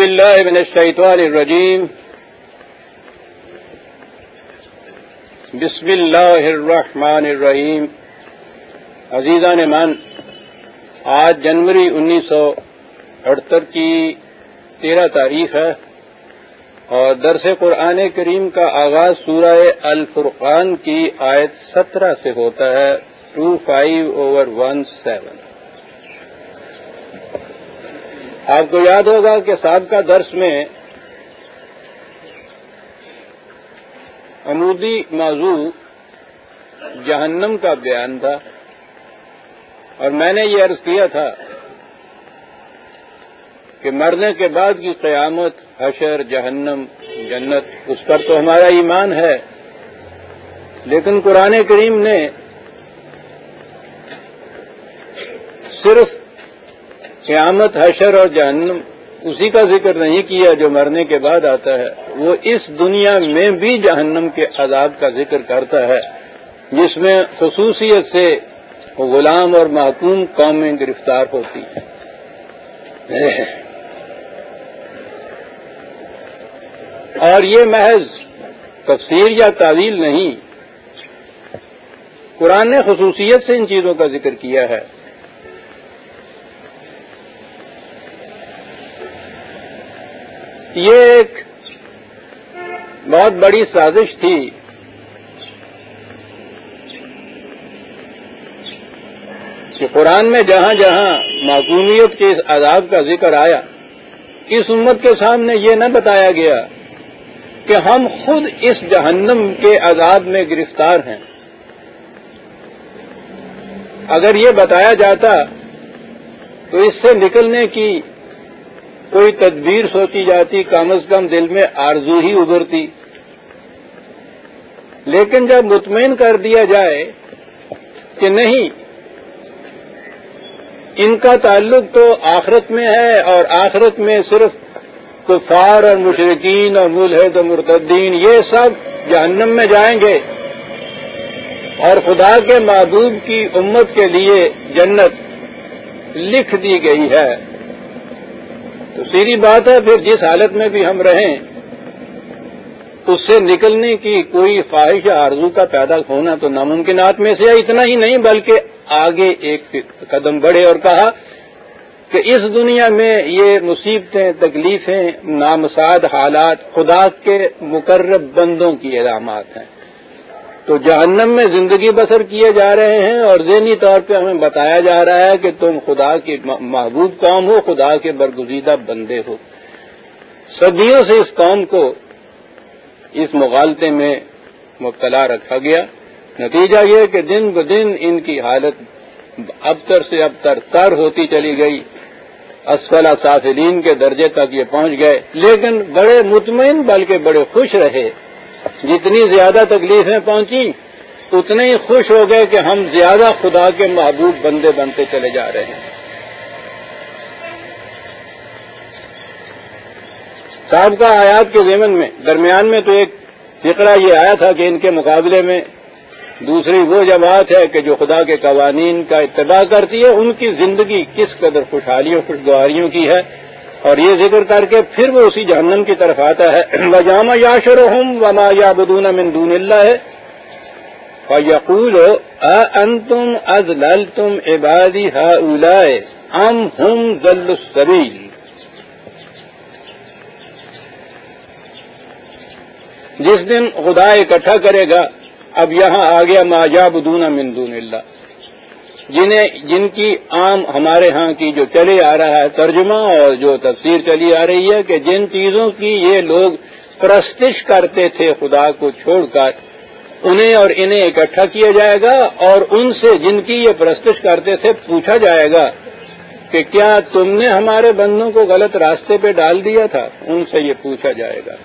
بالله من الشيطان الرجيم. بسم اللہ الرحمن الرحیم عزیزان مان آج جنوری انیس سو اڑہتر کی تیرہ تاریخ ہے اور درس قرآن کریم کا آغاز سورہ الفرقان کی آیت سترہ سے ہوتا ہے two five over one seven. آپ کو یاد ہوگا کہ سابقہ درس میں عمودی موضوع جہنم کا بیان تھا اور میں نے یہ عرض کیا تھا کہ مرنے کے بعد کی قیامت حشر، جہنم، جنت، اس پر تو ہمارا ایمان ہے، لیکن قرآن کریم نے صرف قیامت، حشر اور جہنم، اسی کا ذکر نہیں کیا جو مرنے کے بعد آتا ہے، وہ اس دنیا میں بھی جہنم کے عذاب کا ذکر کرتا ہے، جس میں خصوصیت سے غلام اور محکوم قومیں گرفتار ہوتی ہیں۔ اور یہ محض تفسیر یا تعویل نہیں، قرآن نے خصوصیت سے ان چیزوں کا ذکر کیا ہے۔ یہ ایک بہت بڑی سازش تھی۔ کہ قرآن میں جہاں جہاں معقومیت کے اس عذاب کا ذکر آیا، اس امت کے سامنے یہ نہ بتایا گیا کہ ہم خود اس جہنم کے عذاب میں گرفتار ہیں۔ اگر یہ بتایا جاتا تو اس سے نکلنے کی کوئی تدبیر سوچی جاتی کم از کم دل میں آرزو ہی ابھرتی۔ لیکن جب مطمئن کر دیا جائے کہ نہیں، ان کا تعلق تو آخرت میں ہے اور آخرت میں صرف کفار اور مشرقین اور ملحد و مرتدین، یہ سب جہنم میں جائیں گے۔ اور خدا کے محبوب کی امت کے لیے جنت لکھ دی گئی ہے۔ تو سیدھی بات ہے، پھر جس حالت میں بھی ہم رہیں، اس سے نکلنے کی کوئی خواہش آرزو کا پیدا ہونا تو ناممکنات میں سے اتنا ہی نہیں، بلکہ آگے ایک قدم بڑھے اور کہا کہ اس دنیا میں یہ مصیبتیں، تکلیفیں نامساد حالات خدا کے مقرب بندوں کی علامات ہیں۔ تو جہنم میں زندگی بسر کیے جا رہے ہیں اور ذہنی طور پہ ہمیں بتایا جا رہا ہے کہ تم خدا کی محبوب قوم ہو، خدا کے برگزیدہ بندے ہو۔ صدیوں سے اس قوم کو اس مغالطے میں مبتلا رکھا گیا۔ نتیجہ یہ کہ دن بدن ان کی حالت ابتر سے ابتر تر ہوتی چلی گئی۔ اسفلا سافلین کے درجے تک یہ پہنچ گئے۔ لیکن بڑے مطمئن بلکہ بڑے خوش رہے۔ جتنی زیادہ تکلیفیں پہنچی اتنے ہی خوش ہو گئے کہ ہم زیادہ خدا کے محبوب بندے بنتے چلے جا رہے ہیں۔ صاحب کا آیات کے ضمن میں، درمیان میں تو ایک فکرہ یہ آیا تھا کہ ان کے مقابلے میں دوسری وہ جماعت ہے کہ جو خدا کے قوانین کا اتباع کرتی ہے، ان کی زندگی کس قدر خوشحالیوں خوشگواریوں کی ہے اور یہ ذکر کر کے پھر وہ اسی جہنم کی طرف آتا ہے۔ وجامہ یاشر ہوں وما یا بدون مندون اللہ ہے اور یقول تم از لل تم عبادی ہا ام ہم ذل سبیل جس دن خدا اکٹھا کرے گا، اب یہاں آ گیا ما یا بدون مندون اللہ جنہیں جن کی عام ہمارے ہاں کی جو چلے آ رہا ہے ترجمہ اور جو تفسیر چلی آ رہی ہے کہ جن چیزوں کی یہ لوگ پرستش کرتے تھے خدا کو چھوڑ کر، انہیں اور انہیں اکٹھا کیا جائے گا اور ان سے جن کی یہ پرستش کرتے تھے پوچھا جائے گا کہ کیا تم نے ہمارے بندوں کو غلط راستے پہ ڈال دیا تھا؟ ان سے یہ پوچھا جائے گا۔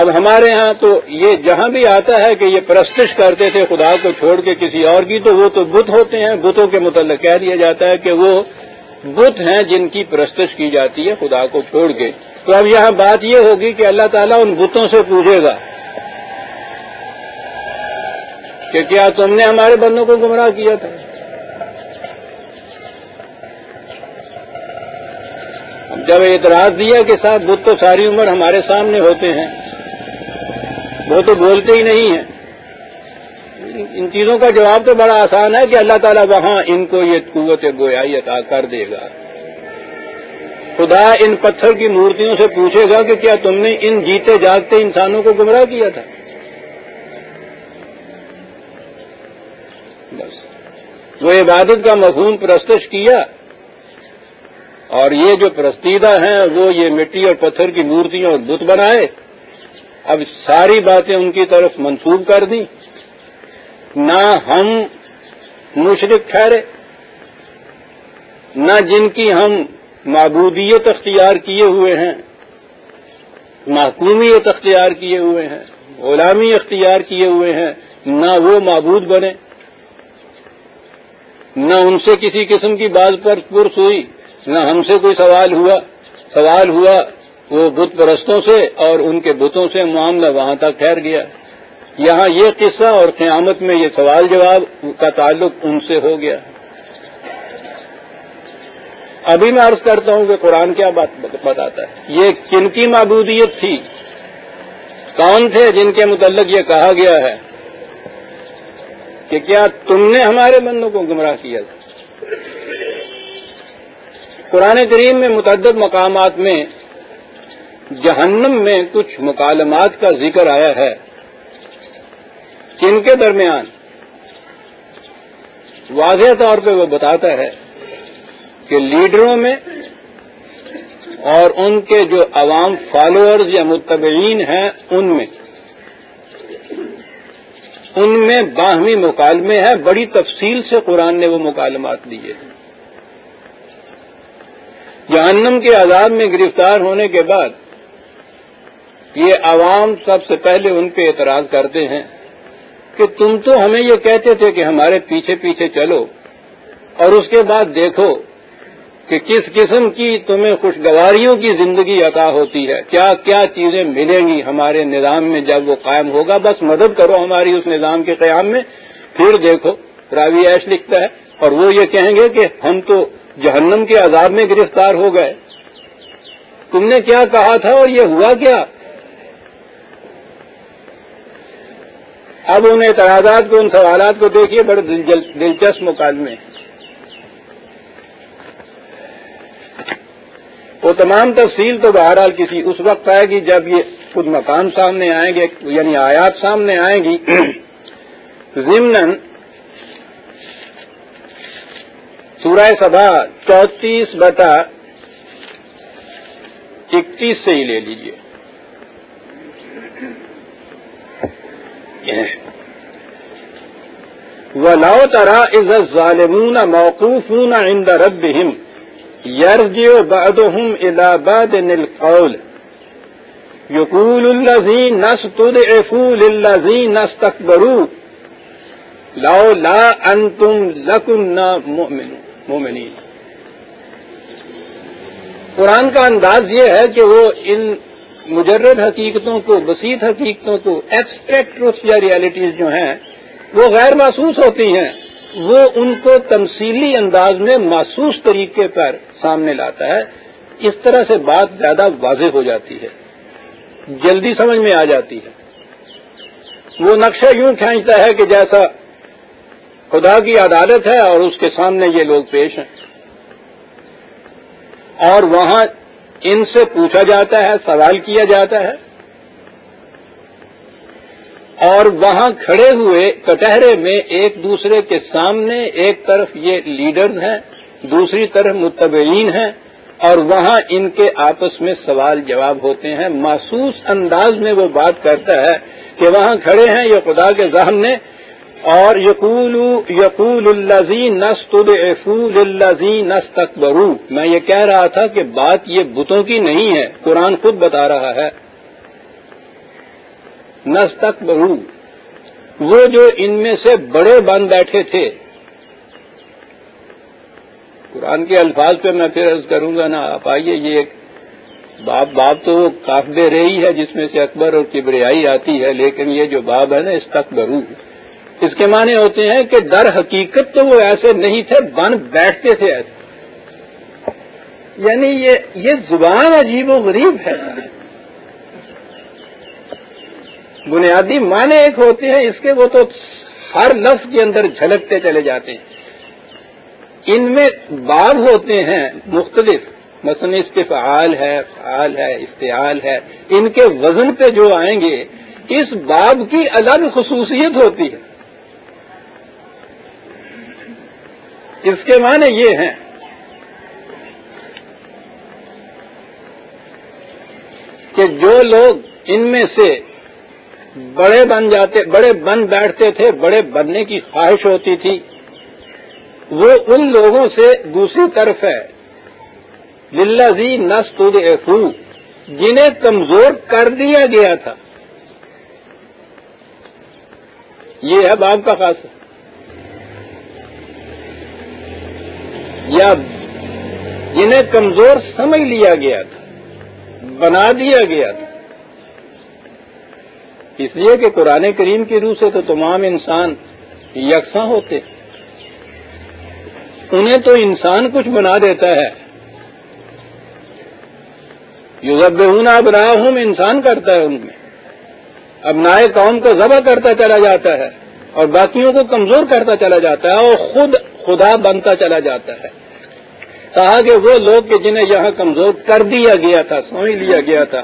اب ہمارے ہاں تو یہ جہاں بھی آتا ہے کہ یہ پرستش کرتے تھے خدا کو چھوڑ کے کسی اور کی، تو وہ تو بت ہوتے ہیں، بتوں کے متعلق کہہ دیا جاتا ہے کہ وہ بت ہیں جن کی پرستش کی جاتی ہے خدا کو چھوڑ کے۔ تو اب یہاں بات یہ ہوگی کہ اللہ تعالیٰ ان بتوں سے پوچھے گا کہ کیا تم نے ہمارے بندوں کو گمراہ کیا تھا؟ جب اعتراض دیا کہ صاحب بت تو ساری عمر ہمارے سامنے ہوتے ہیں۔ وہ تو بولتے ہی نہیں ہیں۔ ان چیزوں کا جواب تو بڑا آسان ہے کہ اللہ تعالیٰ وہاں ان کو یہ قوت گویائی عطا کر دے گا۔ خدا ان پتھر کی مورتیوں سے پوچھے گا کہ کیا تم نے ان جیتے جاگتے انسانوں کو گمراہ کیا تھا؟ بس۔ وہ عبادت کا مفہوم پرستش کیا۔ اور یہ جو پرستیدہ ہیں، وہ یہ مٹی اور پتھر کی مورتیاں اور بت بنائے۔ اب ساری باتیں ان کی طرف منسوب کر دیں۔ نہ ہم مشرق ٹھہرے، نہ جن کی ہم معبودیت اختیار کیے ہوئے ہیں، محکومیت اختیار کیے ہوئے ہیں، غلامی اختیار کیے ہوئے ہیں، نہ وہ معبود بنے، نہ ان سے کسی قسم کی بات پر پرس ہوئی نہ ہم سے کوئی سوال ہوا سوال ہوا وہ بت پرستوں سے اور ان کے بتوں سے معاملہ وہاں تک ٹھہر گیا۔ یہاں یہ قصہ اور قیامت میں یہ سوال جواب کا تعلق ان سے ہو گیا۔ ابھی میں عرض کرتا ہوں کہ قرآن کیا بات بتاتا ہے؟ یہ کن کی معبودیت تھی؟ کون تھے جن کے متعلق یہ کہا گیا ہے کہ کیا تم نے ہمارے بندوں کو گمراہ کیا تھا؟ قرآن کریم میں متعدد مقامات میں جہنم میں کچھ مکالمات کا ذکر آیا ہے۔ جن کے درمیان؟ واضح طور پہ وہ بتاتا ہے کہ لیڈروں میں اور ان کے جو عوام فالوورز یا متبعین ہیں، ان میں ان میں باہمی مکالمے ہیں۔ بڑی تفصیل سے قرآن نے وہ مکالمات دیے۔ ہیں جہنم کے عذاب میں گرفتار ہونے کے بعد یہ عوام سب سے پہلے ان پہ اعتراض کرتے ہیں کہ تم تو ہمیں یہ کہتے تھے کہ ہمارے پیچھے پیچھے چلو اور اس کے بعد دیکھو کہ کس قسم کی تمہیں خوشگواریوں کی زندگی عطا ہوتی ہے، کیا کیا چیزیں ملیں گی ہمارے نظام میں جب وہ قائم ہوگا؟ بس مدد کرو ہماری اس نظام کے قیام میں، پھر دیکھو، راوی ایش لکھتا ہے اور وہ یہ کہیں گے کہ ہم تو جہنم کے عذاب میں گرفتار ہو گئے۔ تم نے کیا کہا تھا اور یہ ہوا کیا؟ اب ان اعتراضات کو، ان سوالات کو دیکھیے، بڑے دلچسپ مکالمے وہ تمام تفصیل تو بہرحال کسی، اس وقت آئے گی جب یہ کچھ مقام سامنے آئیں گے یعنی آیات سامنے آئیں گی۔ ضمن سورہ سبھا چونتیس بٹا اکتیس سے ہی لے لیجیے ولاؤ ترا از ظالمون موقوفون عند ربهم يرجع بعضهم الى بعض القول يقول الذين نستضعفوا للذين استكبروا لو لا انتم لكنا مؤمنون قرآن کا انداز یہ ہے کہ وہ ان مجرد حقیقتوں کو، بسیط حقیقتوں کو ایکسپیکٹ ٹروتھ یا ریالٹیز جو ہیں، وہ غیر محسوس ہوتی ہیں، وہ ان کو تمثیلی انداز میں محسوس طریقے پر سامنے لاتا ہے، اس طرح سے بات زیادہ واضح ہو جاتی ہے، جلدی سمجھ میں آ جاتی ہے۔ وہ نقشہ یوں کھینچتا ہے کہ جیسا خدا کی عدالت ہے اور اس کے سامنے یہ لوگ پیش ہیں۔ اور وہاں ان سے پوچھا جاتا ہے، سوال کیا جاتا ہے۔ اور وہاں کھڑے ہوئے کٹہرے میں ایک دوسرے کے سامنے ایک طرف یہ لیڈرز ہیں، دوسری طرف متبعین ہیں، اور وہاں ان کے آپس میں سوال جواب ہوتے ہیں۔ محسوس انداز میں وہ بات کرتا ہے کہ وہاں کھڑے ہیں، یہ خدا کے ذہن نے اور یقول یقول الزی نس الزی میں یہ کہہ رہا تھا کہ بات یہ بتوں کی نہیں ہے، قرآن خود بتا رہا ہے۔ نس تکبرو وہ جو ان میں سے بڑے بن بیٹھے تھے۔ قرآن کے الفاظ پہ میں پھر عرض کروں گا نا، آپ آئیے، یہ ایک باب باب تو کافی رہی ہے جس میں سے اکبر اور کبریائی آتی ہے، لیکن یہ جو باب ہے نا اس تک اس کے معنی ہوتے ہیں کہ در حقیقت تو وہ ایسے نہیں تھے، بن بیٹھتے تھے ایسے۔ یعنی یہ یہ زبان عجیب و غریب ہے۔ بنیادی معنی ایک ہوتے ہیں، اس کے وہ تو ہر لفظ کے اندر جھلکتے چلے جاتے ہیں۔ ان میں باب ہوتے ہیں مختلف، مثلا استفعال ہے، فعال ہے، استعال ہے۔ ان کے وزن پہ جو آئیں گے، اس باب کی الگ خصوصیت ہوتی ہے۔ اس کے معنی یہ ہیں کہ جو لوگ ان میں سے بڑے بن جاتے، بڑے بن بیٹھتے تھے، بڑے بننے کی خواہش ہوتی تھی، وہ ان لوگوں سے دوسری طرف ہے۔ للہ زی نسط جنہیں کمزور کر دیا گیا تھا۔ یہ ہے باپ کا خاص یا جنہیں کمزور سمجھ لیا گیا تھا، بنا دیا گیا تھا۔ اس لیے کہ قرآن کریم کی روح سے تو تمام انسان یکساں ہوتے انہیں تو انسان کچھ بنا دیتا ہے۔ یو اب راہ ہوں انسان کرتا ہے ان میں۔ اب نئے قوم کو ذبح کرتا چلا جاتا ہے اور باقیوں کو کمزور کرتا چلا جاتا ہے اور خود خدا بنتا چلا جاتا ہے۔ کہا کہ وہ لوگ کہ جنہیں یہاں کمزور کر دیا گیا تھا سمجھ لیا گیا تھا،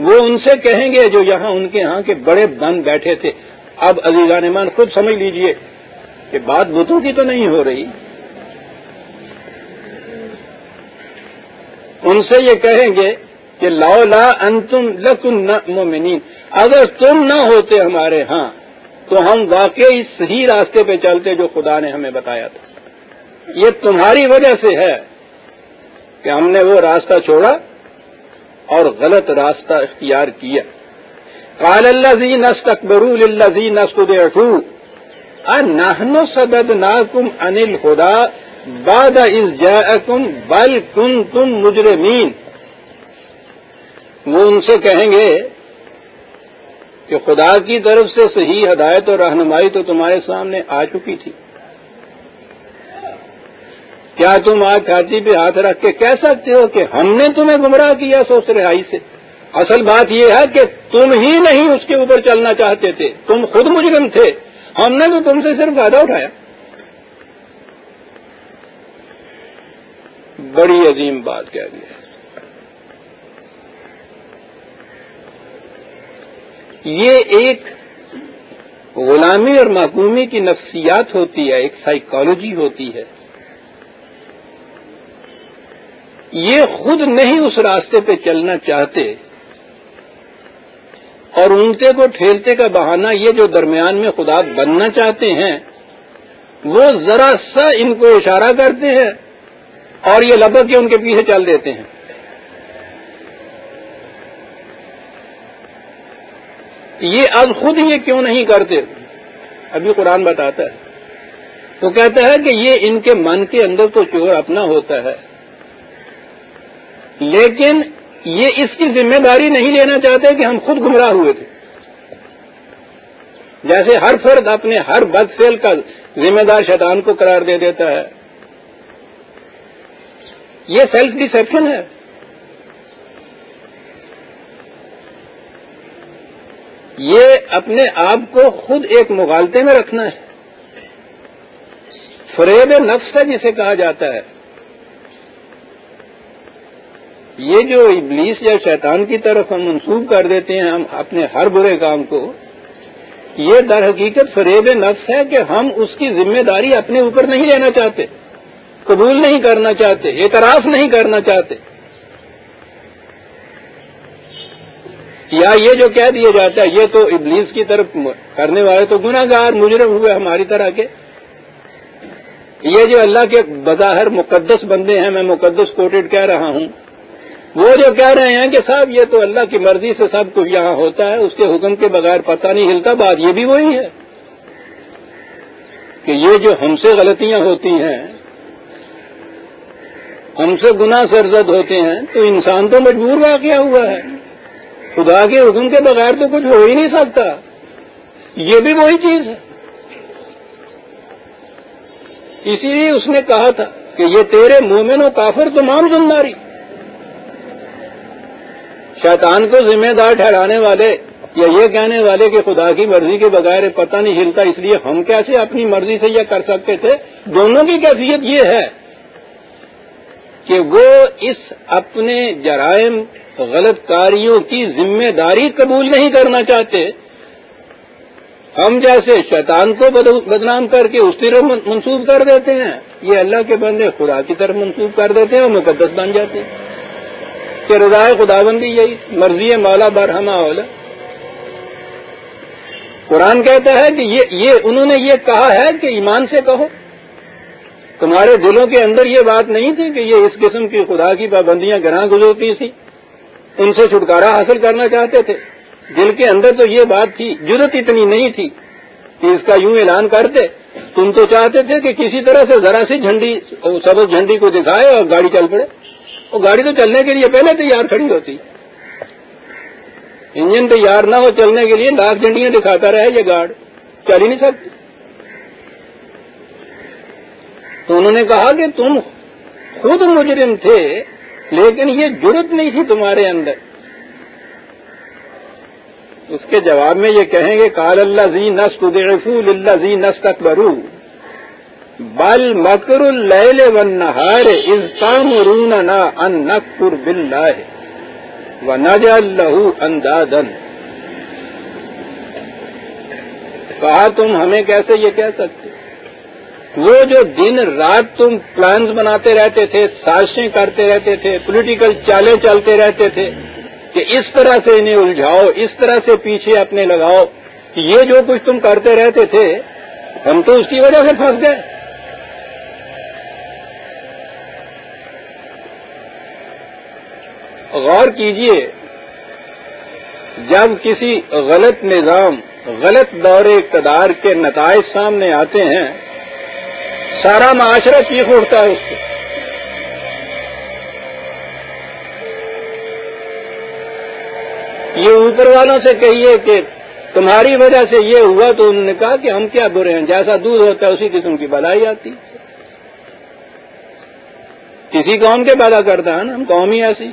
وہ ان سے کہیں گے جو یہاں ان کے ہاں کے بڑے بن بیٹھے تھے۔ اب عزیزان ایمان خود سمجھ لیجیے کہ بات بتوں کی تو نہیں ہو رہی۔ ان سے یہ کہیں گے کہ لا لا انتم لکن مومنین اگر تم نہ ہوتے ہمارے ہاں تو ہم واقعی صحیح راستے پہ چلتے جو خدا نے ہمیں بتایا تھا۔ یہ تمہاری وجہ سے ہے کہ ہم نے وہ راستہ چھوڑا اور غلط راستہ اختیار کیا۔ کال اللہ زی نسٹ اکبر اللہ زی نسٹ اٹھو نہن سدد ناکم انل خدا باد از بل کن تم مجرمین۔ وہ ان سے کہیں گے کہ خدا کی طرف سے صحیح ہدایت اور رہنمائی تو تمہارے سامنے آ چکی تھی۔ کیا تم آج چھاتی پہ ہاتھ رکھ کے کہہ سکتے ہو کہ ہم نے تمہیں گمراہ کیا سوچ رہائی سے؟ اصل بات یہ ہے کہ تم ہی نہیں اس کے اوپر چلنا چاہتے تھے۔ تم خود مجرم تھے۔ ہم نے تو تم سے صرف فائدہ اٹھایا۔ بڑی عظیم بات کہہ دی یہ ایک غلامی اور معقومی کی نفسیات ہوتی ہے، ایک سائیکالوجی ہوتی ہے۔ یہ خود نہیں اس راستے پہ چلنا چاہتے اور اونٹے کو ٹھیلتے کا بہانہ یہ جو درمیان میں خدا بننا چاہتے ہیں، وہ ذرا سا ان کو اشارہ کرتے ہیں اور یہ لبک کے ان کے پیچھے چل دیتے ہیں۔ یہ اب خود یہ کیوں نہیں کرتے؟ ابھی قرآن بتاتا ہے۔ تو کہتا ہے کہ یہ ان کے من کے اندر تو چور اپنا ہوتا ہے۔ لیکن یہ اس کی ذمہ داری نہیں لینا چاہتے کہ ہم خود گمراہ ہوئے تھے۔ جیسے ہر فرد اپنے ہر بد فیل کا ذمہ دار شیطان کو قرار دے دیتا ہے۔ یہ سیلف ڈسپشن ہے۔ یہ اپنے آپ کو خود ایک مغالطے میں رکھنا ہے۔ فریب نفس ہے جسے کہا جاتا ہے۔ یہ جو ابلیس یا شیطان کی طرف ہم منسوخ کر دیتے ہیں ہم اپنے ہر برے کام کو، یہ در حقیقت فریب نفس ہے کہ ہم اس کی ذمہ داری اپنے اوپر نہیں لینا چاہتے، قبول نہیں کرنا چاہتے، اعتراف نہیں کرنا چاہتے۔ یا یہ جو کہہ دیا جاتا ہے، یہ تو ابلیس کی طرف کرنے والے تو گناہ گار مجرم ہوئے ہماری طرح کے۔ یہ جو اللہ کے بظاہر مقدس بندے ہیں، میں مقدس کوٹڈ کہہ رہا ہوں۔ وہ جو کہہ رہے ہیں کہ صاحب، یہ تو اللہ کی مرضی سے سب کچھ یہاں ہوتا ہے، اس کے حکم کے بغیر پتہ نہیں ہلتا، بات یہ بھی وہی ہے کہ یہ جو ہم سے غلطیاں ہوتی ہیں، ہم سے گناہ سرزد ہوتے ہیں، تو انسان تو مجبور واقعہ ہوا ہے۔ خدا کے حکم کے بغیر تو کچھ ہو ہی نہیں سکتا۔ یہ بھی وہی چیز ہے۔ اسی لیے اس نے کہا تھا کہ یہ تیرے مومن و کافر تمام ذمہ داری شیطان کو ذمہ دار ٹھہرانے والے یا یہ کہنے والے کہ خدا کی مرضی کے بغیر پتہ نہیں ہلتا، اس لیے ہم کیسے اپنی مرضی سے یہ کر سکتے تھے؟ دونوں کی کیفیت یہ ہے کہ وہ اس اپنے جرائم غلط کاریوں کی ذمہ داری قبول نہیں کرنا چاہتے۔ ہم جیسے شیطان کو بدنام کر کے اس طرف منسوخ کر دیتے ہیں، یہ اللہ کے بندے خدا کی طرف منسوخ کر دیتے ہیں اور مقدس بن جاتے ہیں۔ کہ رضائے خدا بندی یہی، مرضی مولا برہما اولا۔ قرآن کہتا ہے کہ یہ یہ انہوں نے یہ کہا ہے کہ ایمان سے کہو۔ تمہارے دلوں کے اندر یہ بات نہیں تھی کہ یہ اس قسم کی خدا کی پابندیاں گراں گزرتی تھی ان سے چھٹکارا حاصل کرنا چاہتے تھے۔ دل کے اندر تو یہ بات تھی جرت اتنی نہیں تھی کہ اس کا یوں اعلان کرتے۔ تم تو چاہتے تھے کہ کسی طرح سے ذرا سی جھنڈی، سبز جھنڈی کو دکھائے اور گاڑی چل پڑے۔ وہ گاڑی تو چلنے کے لیے پہلے تیار کھڑی ہوتی۔ انجن تیار نہ ہو چلنے کے لیے لاکھ جھنڈیاں دکھاتا رہے یہ گاڑ۔ چل ہی نہیں سکتی۔ تو انہوں نے کہا کہ تم خود مجرم تھے لیکن یہ جرت نہیں تھی تمہارے اندر۔ اس کے جواب میں یہ کہیں گے کال اللہ زی نس اللہ زی نس تک بل مکر اللیل ون از ان نقر بل و نج اللہ کہا تم ہمیں کیسے یہ کہہ سکتے؟ وہ جو دن رات تم پلانز بناتے رہتے تھے، سازشیں کرتے رہتے تھے پولیٹیکل چالیں چلتے رہتے تھے، کہ اس طرح سے انہیں الجھاؤ، اس طرح سے پیچھے اپنے لگاؤ، کہ یہ جو کچھ تم کرتے رہتے تھے، ہم تو اس کی وجہ سے پھنس گئے۔ غور کیجیے، جب کسی غلط نظام، غلط دور اقتدار کے نتائج سامنے آتے ہیں سارا معاشرہ چیخ اٹھتا ہے اس کو یہ اوپر والوں سے کہیے کہ تمہاری وجہ سے یہ ہوا تو انہوں نے کہا کہ ہم کیا برے ہیں، جیسا دودھ ہوتا ہے اسی قسم کی بلائی آتی۔ کسی قوم کے پیدا کرتا ہے نا، ہم قوم ہی ایسی۔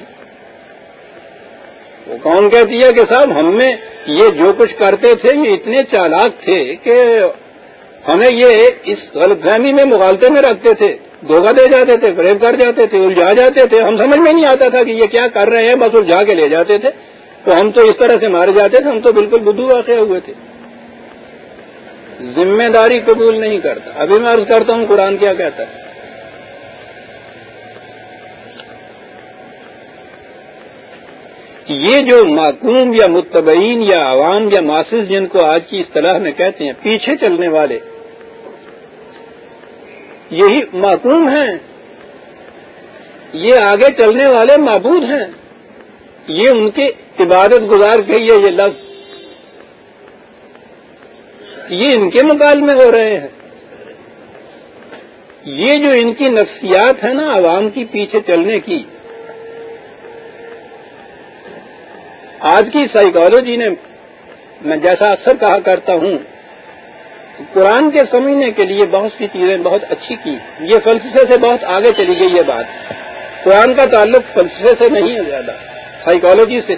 وہ قوم کہتی ہے کہ صاحب ہم میں یہ جو کچھ کرتے تھے یہ اتنے چالاک تھے کہ ہمیں یہ اس غلط فہمی میں مغالطے میں رکھتے تھے، دھوکہ دے جاتے تھے فریب کر جاتے تھے، الجھا جاتے تھے۔ ہم سمجھ میں نہیں آتا تھا کہ یہ کیا کر رہے ہیں، بس الجھا کے لے جاتے تھے۔ تو ہم تو اس طرح سے مارے جاتے تھے، ہم تو بالکل بدھو واقع ہوئے تھے۔ ذمہ داری قبول نہیں کرتا۔ ابھی میں عرض کرتا ہوں، قرآن کیا کہتا ہے؟ یہ جو معقوم یا متبعین یا عوام یا ماسز جن کو آج کی اصطلاح میں کہتے ہیں، پیچھے چلنے والے، یہی معقوم ہیں، یہ آگے چلنے والے معبود ہیں، یہ ان کے عبادت گزار کے یہ لفظ، یہ ان کے مقابلے میں ہو رہے ہیں۔ یہ جو ان کی نفسیات ہے نا، عوام کی پیچھے چلنے کی آج کی سائیکالوجی نے میں جیسا اکثر کہا کرتا ہوں، قرآن کے سمجھنے کے لیے بہت سی چیزیں بہت اچھی کی۔ یہ فلسفے سے بہت آگے چلی گئی یہ بات۔ قرآن کا تعلق فلسفے سے نہیں ہے زیادہ سائیکالوجی سے۔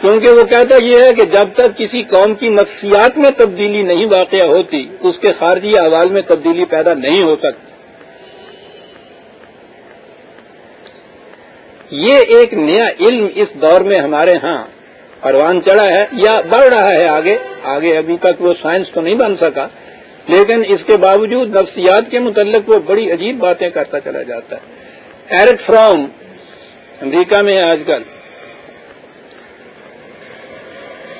کیونکہ وہ کہتا یہ ہے کہ جب تک کسی قوم کی نفسیات میں تبدیلی نہیں واقع ہوتی، اس کے خارجی احوال میں تبدیلی پیدا نہیں ہو سکتی۔ یہ ایک نیا علم اس دور میں ہمارے ہاں پروان چڑھا ہے یا بڑھ رہا ہے آگے آگے ابھی تک وہ سائنس تو نہیں بن سکا، لیکن اس کے باوجود نفسیات کے متعلق وہ بڑی عجیب باتیں کرتا چلا جاتا ہے۔ ایرٹ فرام، امریکہ میں آج کل۔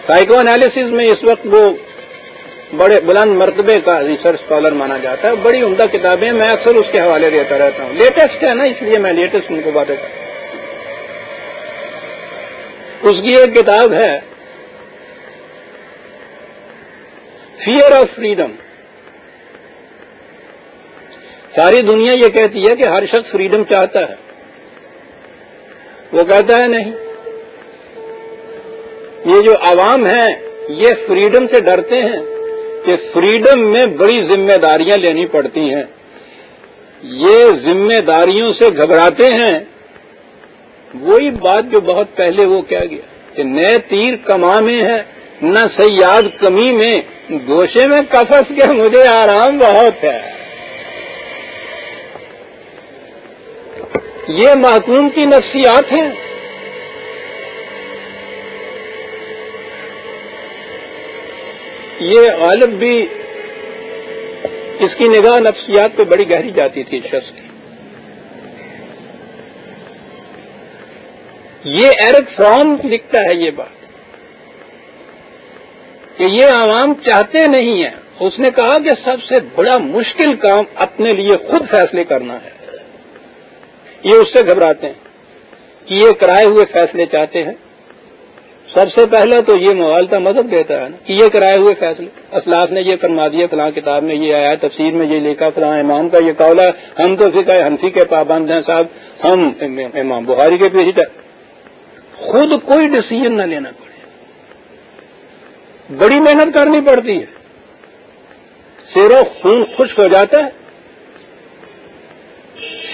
سائیکو انالیس میں اس وقت وہ بڑے بلند مرتبے کا ریسرچ اسکالر مانا جاتا ہے۔ بڑی عمدہ کتابیں میں اکثر اس کے حوالے دیتا رہتا ہوں۔ لیٹسٹ ہے نا، اس لیے میں لیٹسٹ ان کو باتیں کرتا ہوں۔ اس کی ایک کتاب ہے۔ فیئر آف فریڈم ساری دنیا یہ کہتی ہے کہ ہر شخص فریڈم چاہتا ہے۔ وہ کہتا ہے نہیں۔ یہ جو عوام ہیں، یہ فریڈم سے ڈرتے ہیں کہ فریڈم میں بڑی ذمہ داریاں لینی پڑتی ہیں۔ یہ ذمہ داریوں سے گھبراتے ہیں وہی بات جو بہت پہلے وہ کیا گیا کہ نئے تیر کما میں ہے نہ سیاد کمی میں، گوشے میں کفس کے مجھے آرام بہت ہے۔ یہ محکوم کی نفسیات ہیں۔ یہ غالب بھی اس کی نگاہ نفسیات پہ بڑی گہری جاتی تھی شخص کی۔ یہ ایرک فرام لکھتا ہے یہ بات کہ یہ عوام چاہتے نہیں ہیں۔ اس نے کہا کہ سب سے بڑا مشکل کام اپنے لیے خود فیصلے کرنا ہے۔ یہ اس سے گھبراتے ہیں کہ یہ کرائے ہوئے فیصلے چاہتے ہیں۔ سب سے پہلے تو یہ موالتا مدد دیتا ہے نا کہ یہ کرائے ہوئے فیصلے۔ اسلاف نے یہ فرما دیا، فلاں کتاب میں یہ آیا، تفسیر میں یہ لکھا، فلاں امام کا یہ قول ہے۔ ہم تو فکا ہنسی کے پابند ہیں صاحب۔ ہم امام بخاری کے پیچھے خود کوئی ڈسیزن نہ لینا پڑے۔ بڑی محنت کرنی پڑتی ہے۔ سیرو خون خشک ہو جاتا ہے۔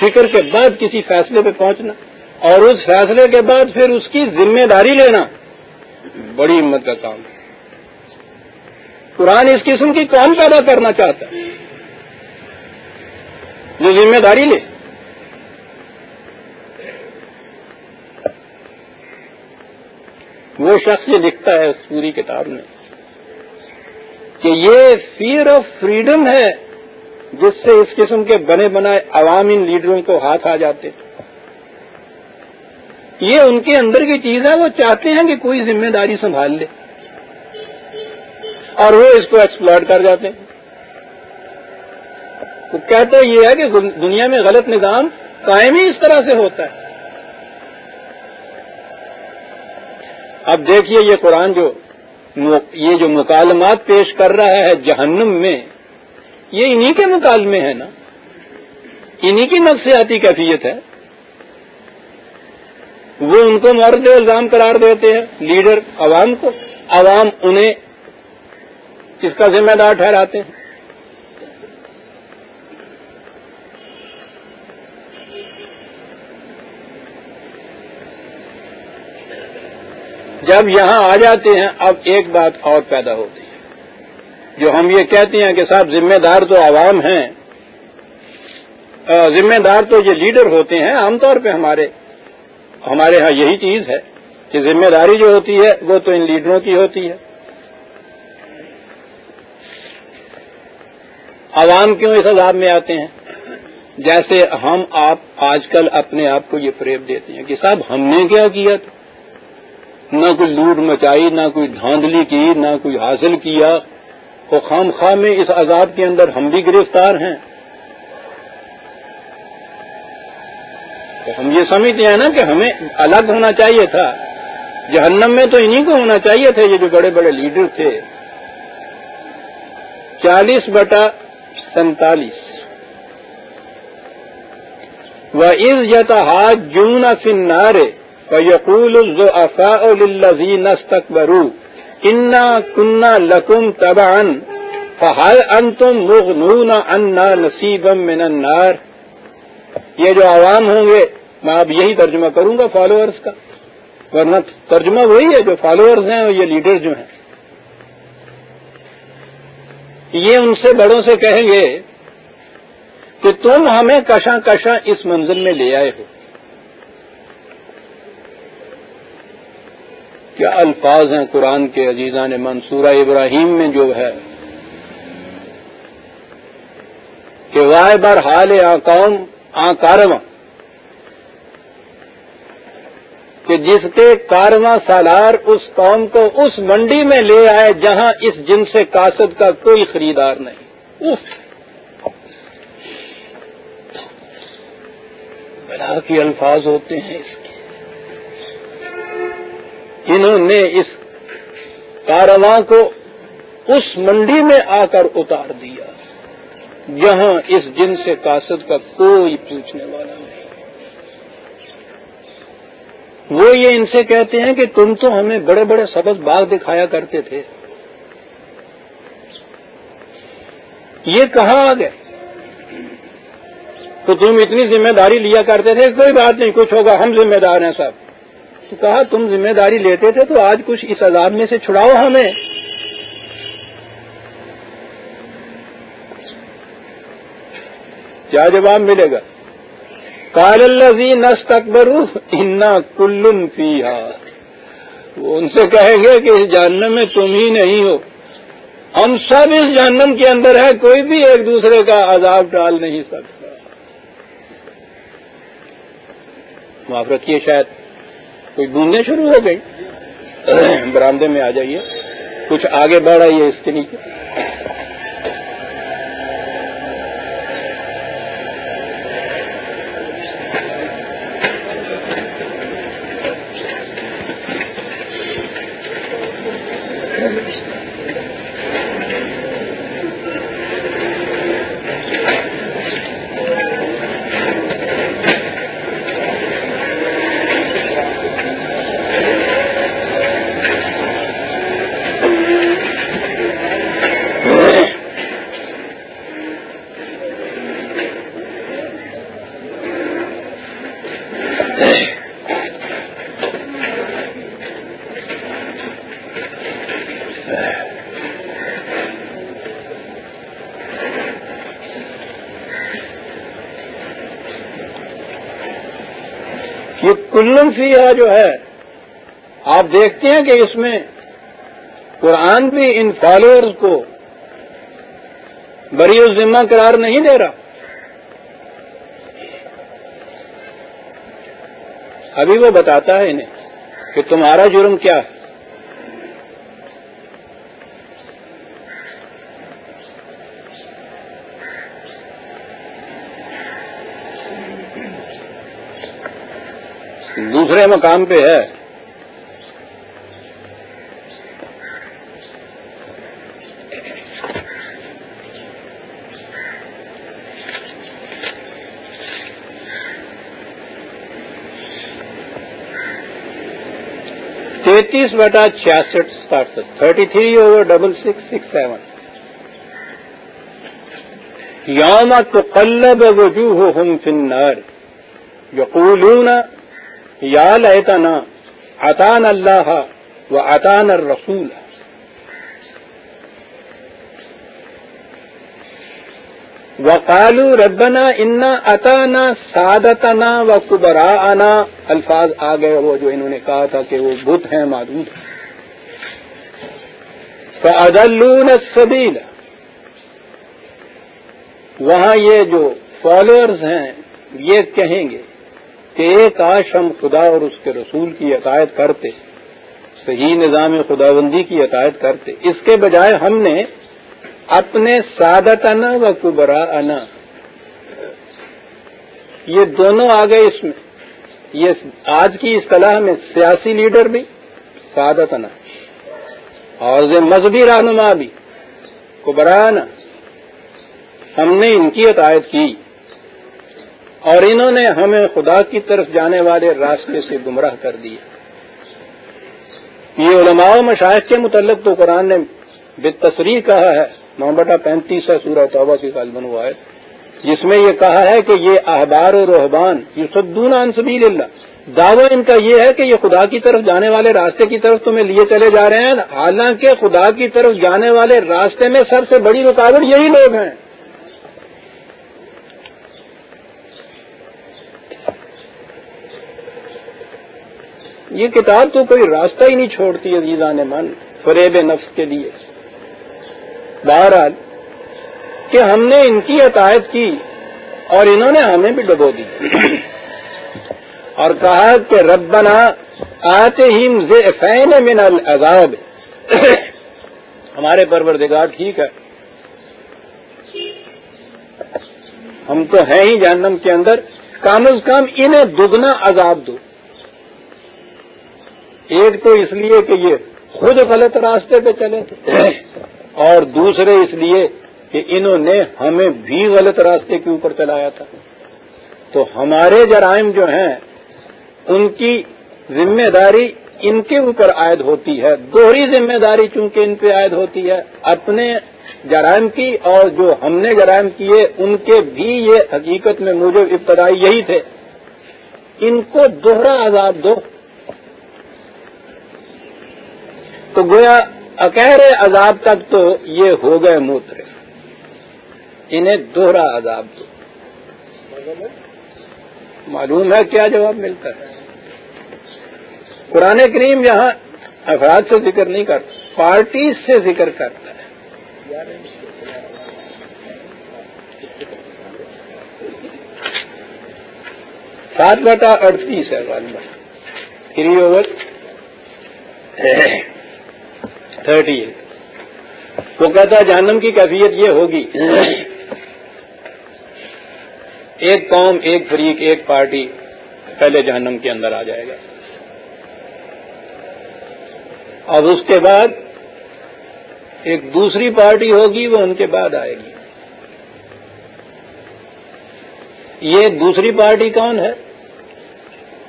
فکر کے بعد کسی فیصلے پہ پہنچنا اور اس فیصلے کے بعد پھر اس کی ذمہ داری لینا بڑی ہمت کا کام ہے۔ قرآن اس قسم کی کون پیدا کرنا چاہتا ہے۔ جو ذمہ داری لے۔ وہ شخص یہ لکھتا ہے اس پوری کتاب میں کہ یہ فیئر آف فریڈم ہے جس سے اس قسم کے بنے بنائے عوامی لیڈروں کو ہاتھ آ جاتے یہ ان کے اندر کی چیز ہے، وہ چاہتے ہیں کہ کوئی ذمہ داری سنبھال لے اور وہ اس کو ایکسپلائٹ کر جاتے ہیں وہ کہتے یہ ہے کہ دنیا میں غلط نظام قائم ہی اس طرح سے ہوتا ہے۔ اب دیکھیے یہ قرآن جو یہ جو مکالمات پیش کر رہا ہے جہنم میں، یہ انہی کے مکالمے ہیں نا؟ انہی کی نفسیاتی کیفیت ہے۔ وہ ان کو مرد الزام قرار دیتے ہیں، لیڈر عوام کو، عوام انہیں کس کا ذمہ دار ٹھہراتے ہیں۔ جب یہاں آ جاتے ہیں، اب ایک بات اور پیدا ہوتی ہے۔ جو ہم یہ کہتے ہیں کہ صاحب، ذمہ دار تو عوام ہیں۔ ذمہ دار تو یہ لیڈر ہوتے ہیں عام طور پہ ہمارے۔ ہمارے ہاں یہی چیز ہے کہ ذمہ داری جو ہوتی ہے، وہ تو ان لیڈروں کی ہوتی ہے۔ عوام کیوں اس عذاب میں آتے ہیں؟ جیسے ہم آپ آج کل اپنے آپ کو یہ فریب دیتے ہیں کہ صاحب، ہم نے کیا کیا تھا؟ نہ کوئی لوٹ مچائی، نہ کوئی دھاندلی کی، نہ کوئی حاصل کیا۔ وہ خام خواہ میں اس عذاب کے اندر ہم بھی گرفتار ہیں۔ تو ہم یہ سمجھتے ہیں نا کہ ہمیں الگ ہونا چاہیے تھا۔ جہنم میں تو انہیں کو ہونا چاہیے تھے یہ جو بڑے بڑے لیڈر تھے۔ چالیس بٹا سینتالیس۔ وہ عز یتا ہاتھ جون فن نارے فیقول الضعفاء للذین استكبروا انا كنا لكم تبعا، فهل انتم مغنون عنا نصيبا من النار؟ یہ جو عوام ہوں گے، میں اب یہی ترجمہ کروں گا فالوورز کا، ورنہ ترجمہ وہی ہے جو فالوورز ہیں اور یہ لیڈر جو ہیں۔ یہ ان سے بڑوں سے کہیں گے کہ تم ہمیں کشاں کشاں اس منزل میں لے آئے ہو۔ کیا الفاظ ہیں قرآن کے عزیزان منصورہ ابراہیم میں جو ہے کہ وائے بر حال آ قوم کہ جس کے کارواں سالار اس قوم کو اس منڈی میں لے آئے جہاں اس جن سے کاسد کا کوئی خریدار نہیں۔ بلا کے الفاظ ہوتے ہیں۔ اس انہوں نے اس کارواں کو اس منڈی میں آ کر اتار دیا۔ جہاں اس جن سے کاسد کا کوئی پوچھنے والا نہیں۔ وہ یہ ان سے کہتے ہیں کہ تم تو ہمیں بڑے بڑے سبز باغ دکھایا کرتے تھے۔ یہ کہاں آ گئے؟ تو تم اتنی ذمہ داری لیا کرتے تھے کوئی بات نہیں، کچھ ہوگا، ہم ذمہ دار ہیں سب۔ تو کہا، تم ذمہ داری لیتے تھے تو آج کچھ اس عذاب میں سے چھڑاؤ ہمیں۔ کیا جواب ملے گا؟ کال الزی نس اکبر انا کلن فی وہ ان سے کہیں گے کہ اس جہنم میں تم ہی نہیں ہو۔ ہم سب اس جہنم کے اندر ہیں، کوئی بھی ایک دوسرے کا عذاب ڈال نہیں سکتا۔ معاف رکھیے شاید۔ کوئی بوندیں شروع ہو گئی۔ برامدے میں آ جائیے۔ کچھ آگے بڑھ آئیے اس کے نیچے۔ کلن جو ہے، آپ دیکھتے ہیں کہ اس میں قرآن بھی ان فالوورز کو بری ذمہ قرار نہیں دے رہا۔ ابھی وہ بتاتا ہے انہیں کہ تمہارا جرم کیا ہے؟ دوسرے مقام پہ ہے۔ تینتیس بٹا چھیاسٹھ ساٹھ thirty three over double six six seven. یوم تو قلب وجوہ ہم فنار یقولون یا لیتنا عطان اللہ و عطان الرسول. وقالو ربنا انا اتانا سادتنا و کبراءنا الفاظ آ گئے وہ جو انہوں نے کہا تھا کہ وہ بت ہیں معدود فأدلون السبیل وہاں یہ جو فالوورز ہیں، یہ کہیں گے کہ ایک آش ہم خدا اور اس کے رسول کی عقائد کرتے، صحیح نظام خدا بندی کی عقائد کرتے۔ اس کے بجائے ہم نے اپنے سادت انا و کبرا انا یہ دونوں آ گئے اس میں۔ یہ آج کی اصطلاح میں سیاسی لیڈر بھی سادت انا اور مذہبی رہنما بھی کبرانا ہم نے ان کی عقائد کی۔ اور انہوں نے ہمیں خدا کی طرف جانے والے راستے سے گمراہ کر دیا۔ یہ علماء و مشاہد کے متعلق تو قرآن نے بے تصریح کہا ہے۔ محمد پینتیس ہے سورہ توبہ کی کالبن ہوا ہے جس میں یہ کہا ہے کہ یہ احبار و رحبان یہ سدون سبیل اللہ۔ دعوی ان کا یہ ہے کہ یہ خدا کی طرف جانے والے راستے کی طرف تمہیں لیے چلے جا رہے ہیں۔ حالانکہ خدا کی طرف جانے والے راستے میں سب سے بڑی رکاوٹ یہی لوگ ہیں۔ یہ کتاب تو کوئی راستہ ہی نہیں چھوڑتی عزیزان من، فریب نفس کے لیے۔ بہرحال، کہ ہم نے ان کی عطایت کی اور انہوں نے ہمیں بھی ڈبو دی۔ اور کہا کہ ربنا آتے ہی فین من العذاب۔ ہمارے پروردگار ٹھیک ہے۔ ہم تو ہیں ہی جہنم کے اندر۔ کام از کم انہیں دگنا عذاب دو۔ ایک تو اس لیے کہ یہ خود غلط راستے پہ چلے اور دوسرے اس لیے کہ انہوں نے ہمیں بھی غلط راستے کے اوپر چلایا تھا۔ تو ہمارے جرائم جو ہیں، ان کی ذمہ داری ان کے اوپر عائد ہوتی ہے۔ دوہری ذمہ داری چونکہ ان پہ عائد ہوتی ہے، اپنے جرائم کی اور جو ہم نے جرائم کیے، ان کے بھی یہ حقیقت میں مجھے ابتدائی یہی تھے۔ ان کو دوہرا عذاب دو۔ تو گویا اکہرے عذاب تک تو یہ ہو گئے موترے۔ انہیں دوہرا عذاب دو۔ معلوم ہے کیا جواب ملتا ہے۔ قرآن کریم یہاں افراد سے ذکر نہیں کرتا، پارٹیز سے ذکر کرتا ہے۔ سات بٹا اڑتیس ہے تھری اوور تھرٹی وہ کہتا ہے جہنم کی کیفیت یہ ہوگی۔ ایک قوم، ایک فریق، ایک پارٹی پہلے جہنم کے اندر آ جائے گا۔ اور اس کے بعد ایک دوسری پارٹی ہوگی، وہ ان کے بعد آئے گی۔ یہ دوسری پارٹی کون ہے؟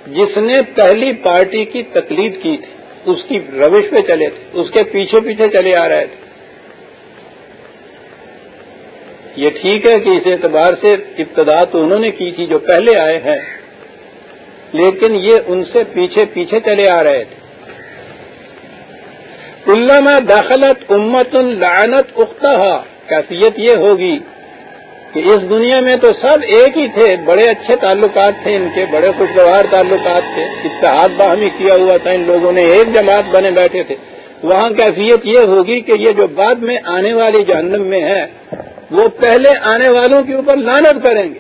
جس نے پہلی پارٹی کی تکلیف کی تھی۔ اس کی روش پہ چلے تھے، اس کے پیچھے پیچھے چلے آ رہے تھے۔ یہ ٹھیک ہے کہ اس اعتبار سے ابتدا تو انہوں نے کی تھی جو پہلے آئے ہیں، لیکن یہ ان سے پیچھے پیچھے چلے آ رہے تھے۔ علامہ داخلت امت العنت اختہ کیفیت یہ ہوگی کہ اس دنیا میں تو سب ایک ہی تھے، بڑے اچھے تعلقات تھے، ان کے بڑے خوشگوار تعلقات تھے۔ اتحاد باہمی کیا ہوا تھا، ان لوگوں نے ایک جماعت بنے بیٹھے تھے۔ وہاں کیفیت یہ ہوگی کہ یہ جو بعد میں آنے والی جہنم میں ہے، وہ پہلے آنے والوں کے اوپر لانت کریں گے۔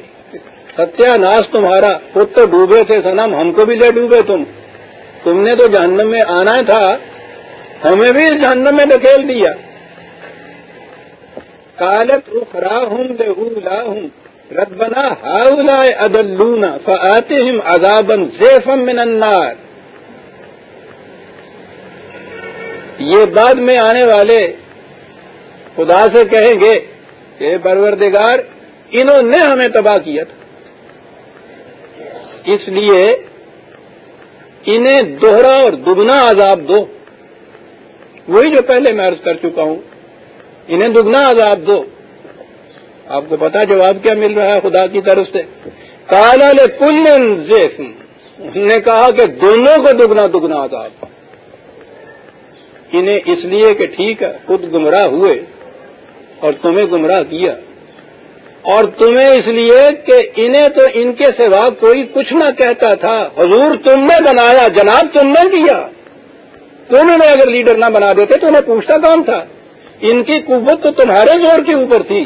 ستیہ ناش تمہارا خود تو ڈوبے تھے سنم ہم کو بھی لے ڈوبے تم۔ تم نے تو جہنم میں آنا تھا، ہمیں بھی اس جہنم میں دکھیل دیا۔ کالت اخرا ہوں لا ہوں ربنا ہاؤلا ادلونا فآتهم عذابا زیفا من النار۔ یہ بعد میں آنے والے خدا سے کہیں گے کہ پروردگار، انہوں نے ہمیں تباہ کیا تھا۔ اس لیے انہیں دوہرا اور دگنا عذاب دو۔ وہی جو پہلے میں عرض کر چکا ہوں۔ انہیں دگنا عذاب دو۔ آپ کو پتا جواب کیا مل رہا ہے خدا کی طرف سے؟ کالا نے کل نے کہا کہ دونوں کو دگنا دگنا عذاب۔ انہیں اس لیے کہ ٹھیک ہے، خود گمراہ ہوئے اور تمہیں گمراہ کیا۔ اور تمہیں اس لیے کہ انہیں تو ان کے سوا کوئی کچھ نہ کہتا تھا۔ حضور تم نے بنایا، جناب تم نے کیا۔ تم نے اگر لیڈر نہ بنا دیتے تو انہیں پوچھتا کام تھا؟ ان کی قوت تو تمہارے زور کے اوپر تھی۔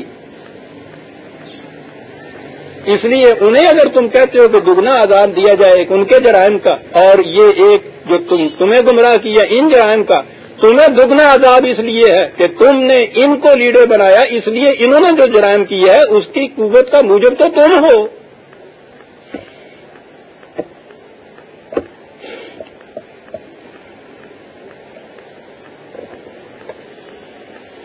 اس لیے انہیں اگر تم کہتے ہو کہ دگنا آزاد دیا جائے ان کے جرائم کا، اور یہ ایک جو تم، تمہیں گمراہ کیا ان جرائم کا، تمہیں دگنا عذاب اس لیے ہے کہ تم نے ان کو لیڈر بنایا، اس لیے انہوں نے جو جرائم کیا ہے اس کی قوت کا موجب تو تم ہو۔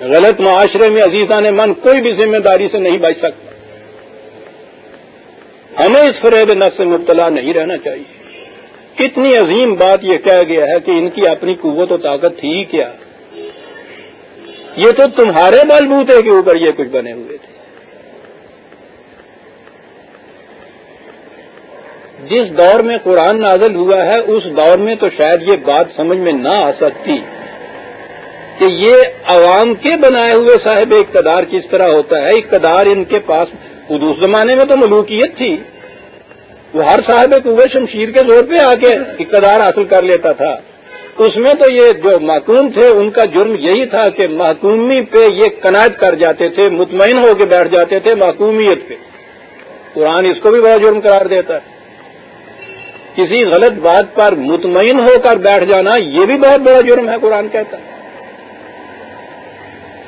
غلط معاشرے میں عزیزہ نے من کوئی بھی ذمہ داری سے نہیں بچ سکتا۔ ہمیں اس فریب نفس سے مبتلا نہیں رہنا چاہیے۔ کتنی عظیم بات یہ کہہ گیا ہے کہ ان کی اپنی قوت و طاقت تھی کیا۔ یہ تو تمہارے بل بوتے کے اوپر یہ کچھ بنے ہوئے تھے۔ جس دور میں قرآن نازل ہوا ہے، اس دور میں تو شاید یہ بات سمجھ میں نہ آ سکتی۔ کہ یہ عوام کے بنائے ہوئے صاحب اقتدار کس طرح ہوتا ہے؟ اقتدار ان کے پاس اس زمانے میں تو ملوکیت تھی۔ وہ ہر صاحب کنویں شمشیر کے زور پہ آ کے اقتدار حاصل کر لیتا تھا۔ اس میں تو یہ جو محکوم تھے، ان کا جرم یہی تھا کہ محکومی پہ یہ کناعت کر جاتے تھے، مطمئن ہو کے بیٹھ جاتے تھے محکومیت پہ۔ قرآن اس کو بھی بڑا جرم قرار دیتا ہے۔ کسی غلط بات پر مطمئن ہو کر بیٹھ جانا یہ بھی بہت بڑا جرم ہے، قرآن کہتا ہے۔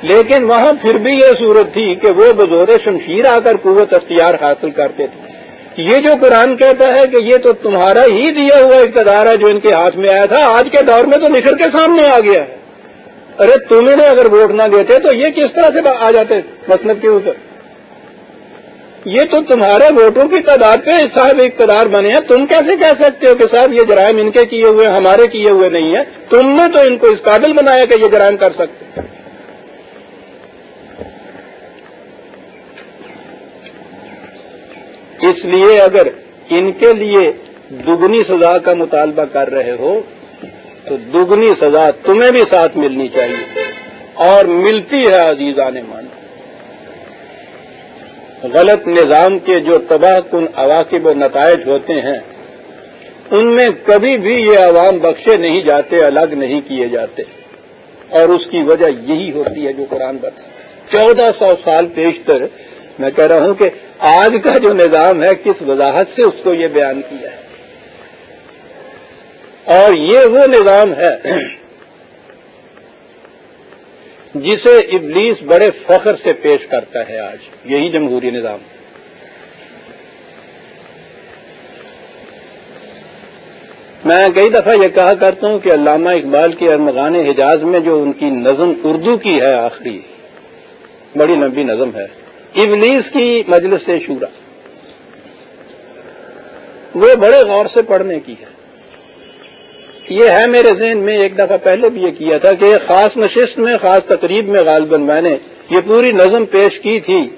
لیکن وہاں پھر بھی یہ صورت تھی کہ وہ بزور شمشیر آ کر قوت اختیار حاصل کرتے تھے۔ یہ جو قرآن کہتا ہے کہ یہ تو تمہارا ہی دیا ہوا اقتدار ہے جو ان کے ہاتھ میں آیا تھا، آج کے دور میں تو نکل کے سامنے آ گیا ہے۔ ارے تمہیں اگر ووٹ نہ دیتے تو یہ کس طرح سے آ جاتے مسلط کے اوپر؟ یہ تو تمہارے ووٹوں کی تعداد پہ صاحب اقتدار بنے ہیں۔ تم کیسے کہہ سکتے ہو کہ صاحب یہ جرائم ان کے کیے ہوئے ہمارے کیے ہوئے نہیں ہیں؟ تم نے تو ان کو اس قابل بنایا کہ یہ جرائم کر سکتے۔ اس لیے اگر ان کے لیے دگنی سزا کا مطالبہ کر رہے ہو، تو دگنی سزا تمہیں بھی ساتھ ملنی چاہیے۔ اور ملتی ہے عزیزان مان غلط نظام کے جو تباہ کن عواقب و نتائج ہوتے ہیں، ان میں کبھی بھی یہ عوام بخشے نہیں جاتے، الگ نہیں کیے جاتے۔ اور اس کی وجہ یہی ہوتی ہے جو قرآن بتا چودہ سو سال پیشتر میں کہہ رہا ہوں کہ آج کا جو نظام ہے، کس وضاحت سے اس کو یہ بیان کیا ہے؟ اور یہ وہ نظام ہے جسے ابلیس بڑے فخر سے پیش کرتا ہے آج۔ یہی جمہوری نظام۔ میں کئی دفعہ یہ کہا کرتا ہوں کہ علامہ اقبال کی ارمغان حجاز میں جو ان کی نظم اردو کی ہے آخری، بڑی لمبی نظم ہے۔ ابلیس کی مجلس سے شورا۔ وہ بڑے غور سے پڑھنے کی ہے۔ یہ ہے میرے ذہن میں ایک دفعہ پہلے بھی یہ کیا تھا کہ خاص نشست میں، خاص تقریب میں غالباً میں نے یہ پوری نظم پیش کی تھی۔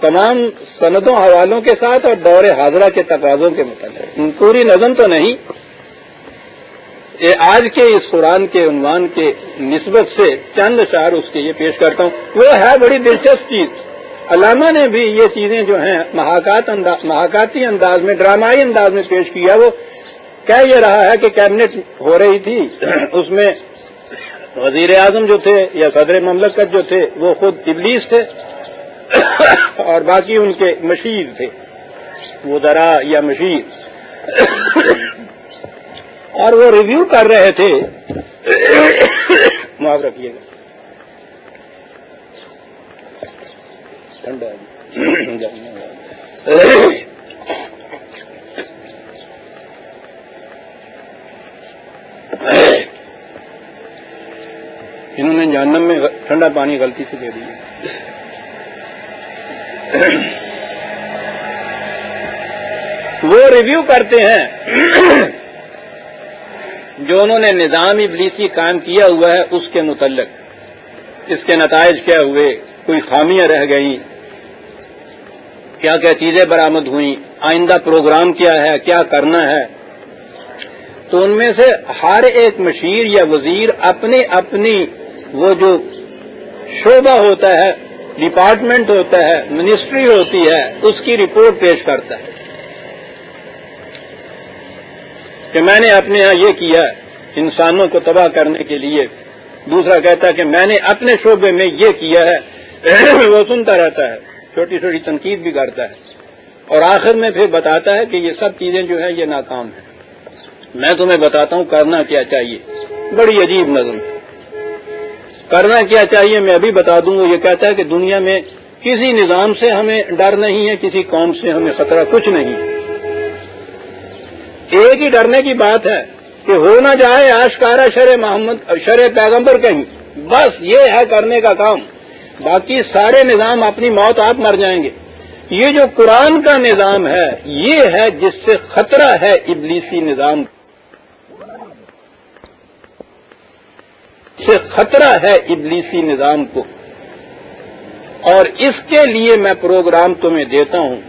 تمام سندوں، حوالوں کے ساتھ اور دور حاضرہ کے تقاضوں کے متعلق۔ پوری نظم تو نہیں، یہ آج کے اس قرآن کے عنوان کے نسبت سے چند اشعار اس کے یہ پیش کرتا ہوں۔ وہ ہے بڑی دلچسپ چیز۔ علامہ نے بھی یہ چیزیں جو ہیں محاکاتی انداز میں، ڈرامائی انداز میں پیش کیا، وہ کہہ یہ رہا ہے کہ کیبنٹ ہو رہی تھی، اس میں وزیر اعظم جو تھے یا صدر مملکت جو تھے، وہ خود ابلیس تھے اور باقی ان کے مشیر تھے، وہ ذرا یا مشیر۔ اور وہ ریویو کر رہے تھے۔ معاف رکھیے۔ گا ٹھنڈا انہوں نے جہنم میں ٹھنڈا پانی غلطی سے دے دیا۔ وہ ریویو کرتے ہیں جو انہوں نے نظام ابلیسی قائم کیا ہوا ہے اس کے متعلق۔ اس کے نتائج کیا ہوئے؟ کوئی خامیاں رہ گئیں؟ کیا کیا چیزیں برآمد ہوئیں، آئندہ پروگرام کیا ہے، کیا کرنا ہے۔ تو ان میں سے ہر ایک مشیر یا وزیر اپنی اپنی وہ جو شعبہ ہوتا ہے ڈپارٹمنٹ ہوتا ہے منسٹری ہوتی ہے، اس کی رپورٹ پیش کرتا ہے۔ کہ میں نے اپنے یہاں یہ کیا انسانوں کو تباہ کرنے کے لیے۔ دوسرا کہتا ہے کہ میں نے اپنے شعبے میں یہ کیا ہے، وہ سنتا رہتا ہے۔ چھوٹی چھوٹی تنقید بھی کرتا ہے اور آخر میں پھر بتاتا ہے کہ یہ سب چیزیں جو ہیں یہ ناکام ہیں۔ میں تمہیں بتاتا ہوں کرنا کیا چاہیے۔ بڑی عجیب نظم۔ کرنا کیا چاہیے میں ابھی بتا دوں گا یہ کہتا ہے کہ دنیا میں کسی نظام سے ہمیں ڈر نہیں ہے، کسی قوم سے ہمیں خطرہ کچھ نہیں۔ ہے ایک ہی ڈرنے کی بات ہے کہ ہو نہ جائے آشکارا شر محمد شر پیغمبر کہیں۔ بس یہ ہے کرنے کا کام۔ باقی سارے نظام اپنی موت آپ مر جائیں گے۔ یہ جو قرآن کا نظام ہے، یہ ہے جس سے خطرہ ہے ابلیسی نظام۔ سے خطرہ ہے ابلیسی نظام کو۔ اور اس کے لیے میں پروگرام تمہیں دیتا ہوں۔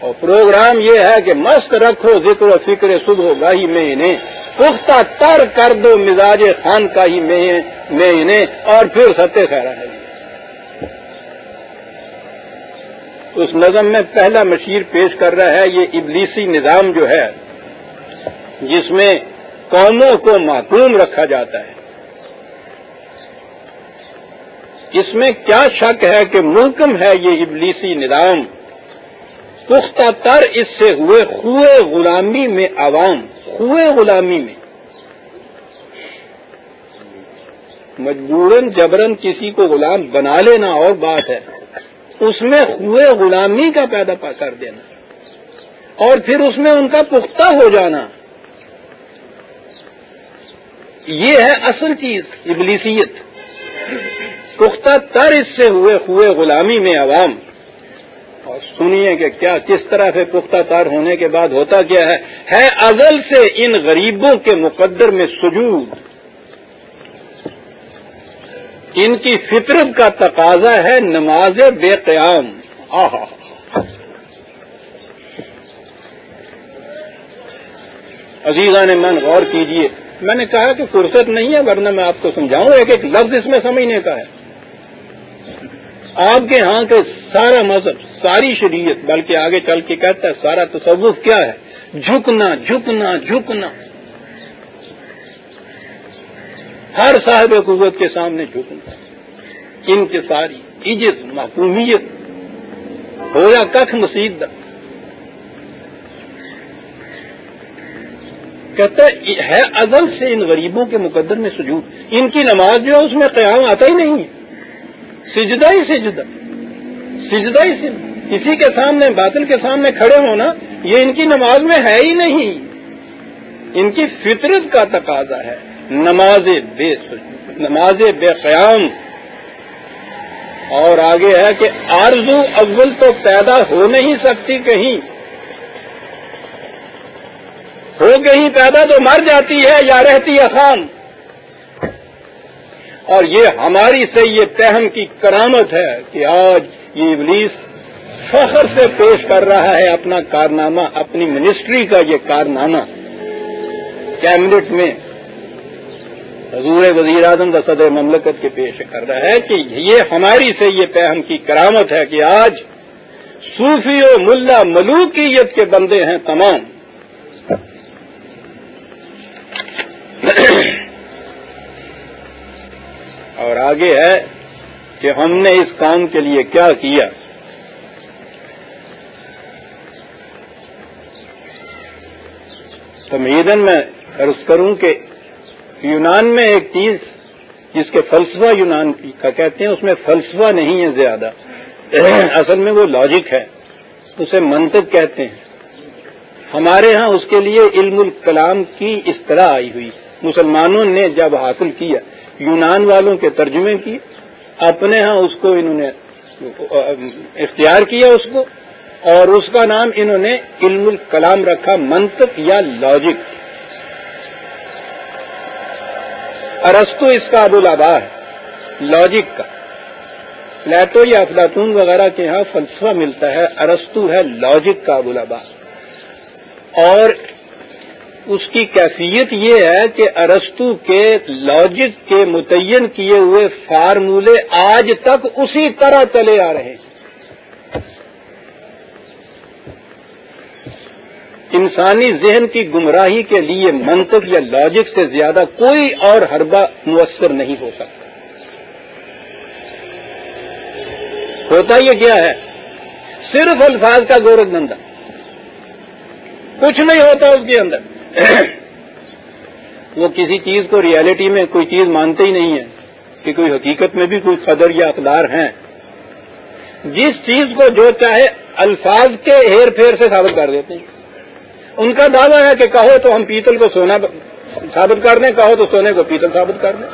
اور پروگرام یہ ہے کہ مست رکھو، ذکر و فکر صبح گاہی میں انہیں۔ پختہ تر کر دو، مزاج خان کا ہی میں انہیں۔ اور پھر ستیہ خیرا ہے۔ اس نظم میں پہلا مشیر پیش کر رہا ہے، یہ ابلیسی نظام جو ہے، جس میں قوموں کو معقوم رکھا جاتا ہے۔ اس میں کیا شک ہے کہ محکم ہے یہ ابلیسی نظام؟ پختہ تر اس سے ہوئے خوئے غلامی میں عوام، خوئے غلامی میں۔ مجبوراً جبرن کسی کو غلام بنا لینا اور بات ہے۔ اس میں خوئے غلامی کا پیدا کر دینا اور پھر اس میں ان کا پختہ ہو جانا یہ ہے اصل چیز، ابلیسیت۔ پختہ تر اس سے ہوئے ہوئے غلامی میں عوام۔ اور سنیے کہ کیا، کس طرح سے پختہ تار ہونے کے بعد ہوتا کیا ہے؟ ہے ازل سے ان غریبوں کے مقدر میں سجود۔ ان کی فطرت کا تقاضا ہے نماز بے قیام۔ آہا۔ عزیزہ نے من، غور کیجیے۔ میں نے کہا کہ فرصت نہیں ہے، ورنہ میں آپ کو سمجھاؤں، ایک ایک لفظ اس میں سمجھنے کا ہے۔ آپ کے ہاں کے سارا مذہب، ساری شریعت، بلکہ آگے چل کے کہتا ہے سارا تصوف کیا ہے؟ جھکنا جھکنا جھکنا۔ ہر صاحب قوت کے سامنے جھکنا ان کے ساری عزت محکومیت ہو یا کخ مسیح کہتا ہے، ازل سے ان غریبوں کے مقدر میں سجود۔ ان کی نماز جو ہے، اس میں قیام آتا ہی نہیں سجدہ ہی سجدہ۔ سجدہ ہی سجدہ۔ کسی کے سامنے، باطل کے سامنے کھڑے ہونا، یہ ان کی نماز میں ہے ہی نہیں۔ ان کی فطرت کا تقاضا ہے۔ نماز بے نماز بے قیام۔ اور آگے ہے کہ آرزو اول تو پیدا ہو نہیں سکتی کہیں۔ ہو کہیں پیدا تو مر جاتی ہے یا رہتی ہے خام۔ اور یہ ہماری سے یہ تہم کی کرامت ہے کہ آج یہ ابلیس فخر سے پیش کر رہا ہے اپنا کارنامہ، اپنی منسٹری کا یہ کارنامہ۔ کیبنٹ میں حضور وزیر اعظم کا صدر مملکت کے پیش کر رہا ہے کہ یہ ہماری سے یہ پہم کی کرامت ہے کہ آج صوفی و ملا ملوکیت کے بندے ہیں تمام۔ اور آگے ہے کہ ہم نے اس کام کے لیے کیا کیا۔ تمیدن میں عرض کروں کہ یونان میں ایک چیز جس کے فلسفہ یونان کا کہتے ہیں، اس میں فلسفہ نہیں ہے زیادہ۔ اصل میں وہ لاجک ہے۔ اسے منطق کہتے ہیں۔ ہمارے ہاں اس کے لیے علم الکلام کی اس طرح آئی ہوئی۔ مسلمانوں نے جب حاصل کیا، یونان والوں کے ترجمے کی، اپنے ہاں اس کو انہوں نے، اختیار کیا اس کو، اور اس کا نام انہوں نے علم الکلام رکھا، منطق یا لاجک ارستو اس کا ابوالآبا ہے لاجک کا۔ لیٹو یا افلاطون وغیرہ کے ہاں فلسفہ ملتا ہے، ارستو ہے لاجک کا ابوالآبا اور اس کی کیفیت یہ ہے کہ ارستو کے لاجک کے متعین کیے ہوئے فارمولے آج تک اسی طرح چلے آ رہے ہیں۔ انسانی ذہن کی گمراہی کے لیے منطق یا لاجک سے زیادہ کوئی اور حربہ مؤثر نہیں ہو سکتا۔ ہوتا یہ کیا ہے؟ صرف الفاظ کا گورکھ دندا کچھ نہیں ہوتا اس کے اندر۔ وہ کسی چیز کو ریالٹی میں کوئی چیز مانتے ہی نہیں ہے کہ کوئی حقیقت میں بھی کوئی قدر یا اقدار ہیں۔ جس چیز کو جو چاہے الفاظ کے ہیر پھیر سے ثابت کر دیتے ہیں۔ ان کا دعویٰ ہے کہ کہو تو ہم پیتل کو سونا ثابت کر دیں، کہو تو سونے کو پیتل ثابت کر دیں۔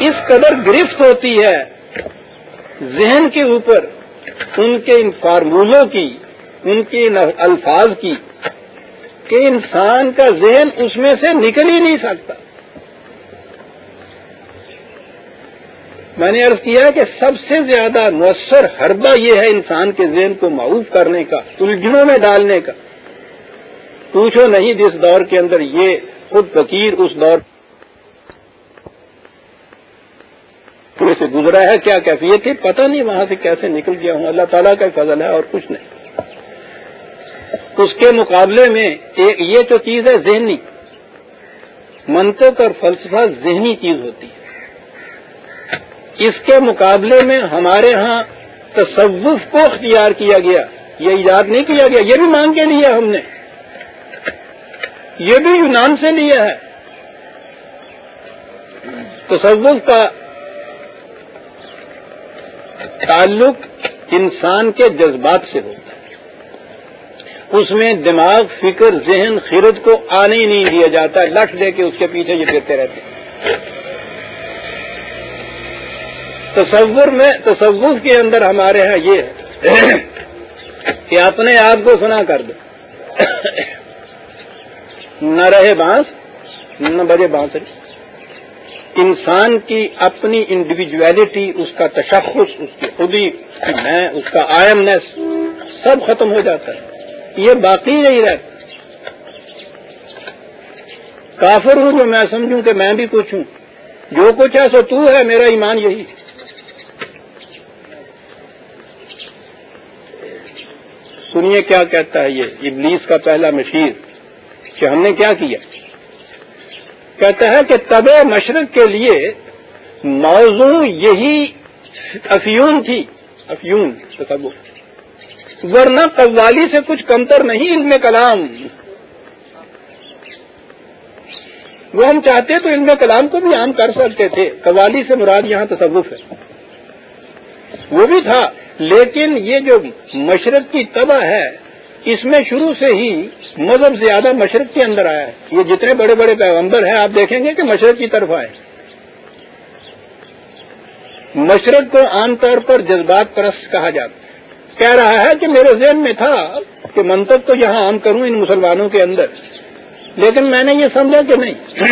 اس قدر گرفت ہوتی ہے ذہن کے اوپر، ان کے ان فارمولوں کی، ان کے ان الفاظ کی، کہ انسان کا ذہن اس میں سے نکل ہی نہیں سکتا۔ میں نے عرض کیا کہ سب سے زیادہ مؤثر حربہ یہ ہے انسان کے ذہن کو معروف کرنے کا، الجھنوں میں ڈالنے کا۔ پوچھو نہیں جس دور کے اندر یہ خود فقیر اس دور سے گزرا ہے، کیا کیفیت تھی؟ پتہ نہیں وہاں سے کیسے نکل گیا ہوں۔ اللہ تعالیٰ کا فضل ہے اور کچھ نہیں۔ اس کے مقابلے میں یہ تو چیز ہے ذہنی، منطق اور فلسفہ ذہنی چیز ہوتی ہے۔ اس کے مقابلے میں ہمارے ہاں تصوف کو اختیار کیا گیا، یہ ایجاد نہیں کیا گیا، یہ بھی مانگ کے لیا ہم نے۔ یہ بھی یونان سے لیا ہے۔ تصوف کا تعلق انسان کے جذبات سے ہوتا ہے۔ اس میں دماغ، فکر، ذہن، خرد کو آنے ہی نہیں دیا جاتا لٹ دے کے اس کے پیچھے یہ پھرتے رہتے ہیں۔ تصور میں تصور کے اندر ہمارے ہاں یہ ہے کہ اپنے آپ کو سنا کر دو۔ نہ رہے بانس، نہ بجے بانسری۔ انسان کی اپنی انڈیویجویلٹی اس کا تشخص، اس کی خودی میں، اس کا آئمنیس سب ختم ہو جاتا ہے۔ یہ باقی نہیں رہتا۔ کافر ہوں جو میں سمجھوں کہ میں بھی کچھ ہوں۔ جو کچھ ہے سو تو ہے، میرا ایمان یہی ہے۔ سنیے کیا کہتا ہے یہ ابلیس کا پہلا مشیر کہ ہم نے کیا کیا؟ کہتا ہے کہ طب مشرق کے لیے موضوع یہی افیون تھی، افیون ورنہ قوالی سے کچھ کمتر نہیں علم کلام۔ وہ ہم چاہتے تو علم کلام کو بھی عام کر سکتے تھے، قوالی سے مراد یہاں تصوف ہے۔ وہ بھی تھا۔ لیکن یہ جو مشرق کی تباہ ہے، اس میں شروع سے ہی مذہب زیادہ مشرق کے اندر آیا ہے۔ یہ جتنے بڑے بڑے پیغمبر ہیں، آپ دیکھیں گے کہ مشرق کی طرف آئے۔ مشرق کو عام طور پر جذبات پرست کہا جاتا ہے۔ کہہ رہا ہے کہ میرے ذہن میں تھا کہ منتق تو یہاں عام کروں ان مسلمانوں کے اندر، لیکن میں نے یہ سمجھا کہ نہیں۔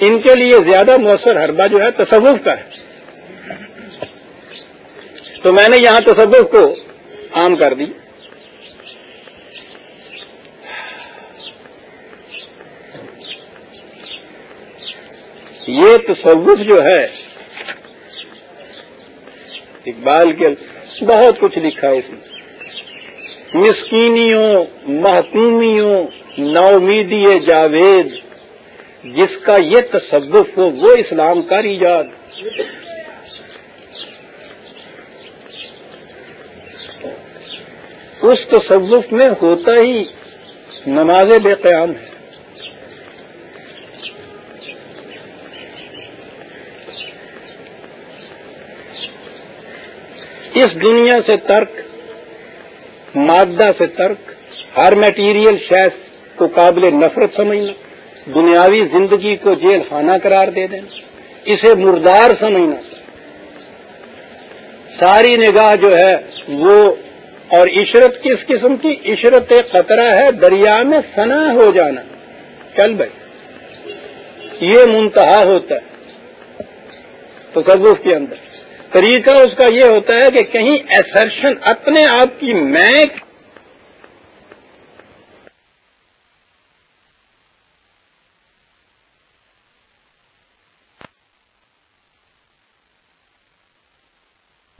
ان کے لیے زیادہ مؤثر حربہ جو ہے، تصوف کا ہے۔ تو میں نے یہاں تصوف کو عام کر دی۔ یہ تصوف جو ہے، اقبال کے بہت کچھ لکھا ہے اس میں۔ مسکینیوں، محکومیوں نومیدی جاوید، جس کا یہ تصوف ہو، وہ اسلام کا ایجاد اس تصوف میں ہوتا ہی نماز بے قیام ہے۔ اس دنیا سے ترک، مادہ سے ترک، ہر میٹیریل شیس کو قابل نفرت سمجھنا، دنیاوی زندگی کو جیل خانہ قرار دے دینا، اسے مردار سمجھنا۔ ساری نگاہ جو ہے وہ اور عشرت کس قسم کی؟ عشرت خطرہ ہے، دریا میں سنا ہو جانا۔ چل بھائی، یہ منتہا ہوتا ہے۔ تصوف کے اندر، طریقہ اس کا یہ ہوتا ہے کہ کہیں ایسرشن اپنے آپ کی میں